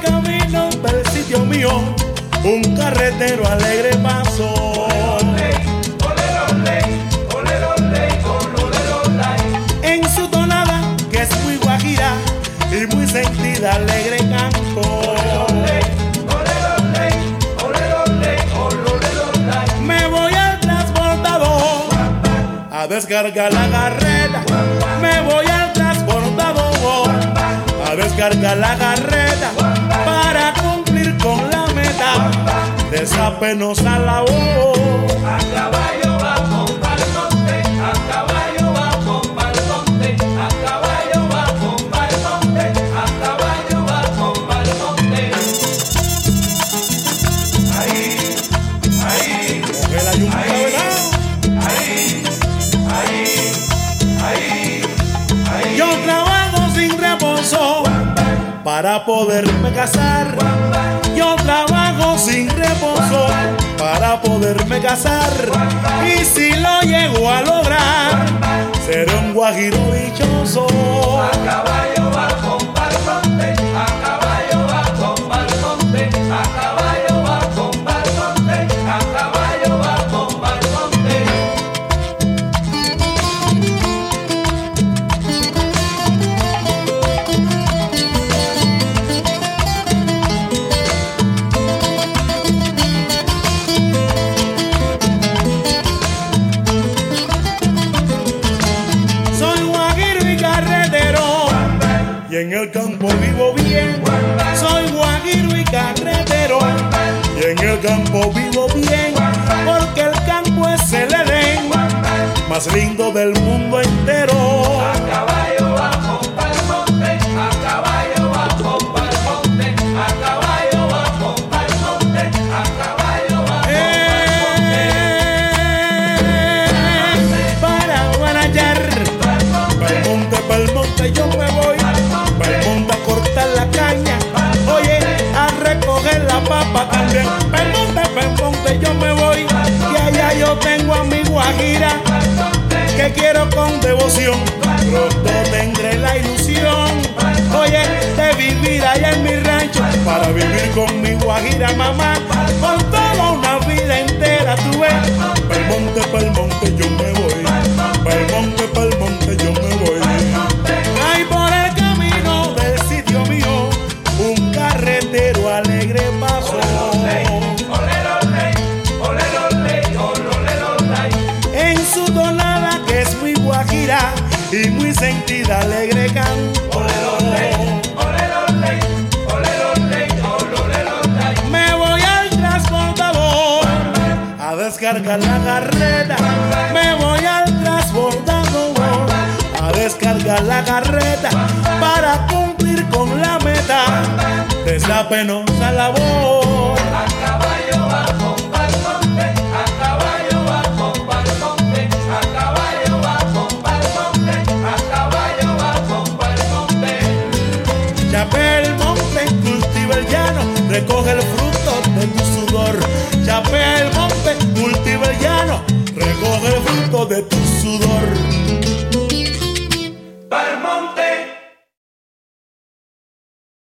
camino del sitio mío, un carretero alegre paso. En su tonada, que es muy guajira y muy sentida, alegre canto. Me voy al transbordador a descargar la carreta. Me voy al transbordador a descargar la carreta penosa labor. A caballo vamos pa'l monte, a caballo vamos pa'l monte, a caballo vamos pa'l monte, a caballo vamos pa'l monte. Ahí, ahí, ahí, ahí, ahí, ahí. yo trabajo sin reposo para poderme casar. Yo trabajo sin reposo para poderme casar. Y si lo llego a lograr, seré un guajiro dichoso. El campo vivo bien. Soy guajiro y carretero y en el campo vivo bien. Porque el campo es el Edén más lindo del mundo entero. Con devoción. Pronto tendré la ilusión, oye, de vivir allá en mi rancho para vivir con mi guajira mamá. Por toda una vida entera tuve. Pa'l monte, pa'l monte yo me voy. Pa'l monte, pa'l sentida, alegre canto. Me voy al transportador a descargar la carreta. Me voy al transbordador a descargar la carreta para cumplir con la meta de esa penosa labor. Recoge el fruto de tu sudor. Chapel monte, cultiva el llano, recoge el fruto de tu sudor.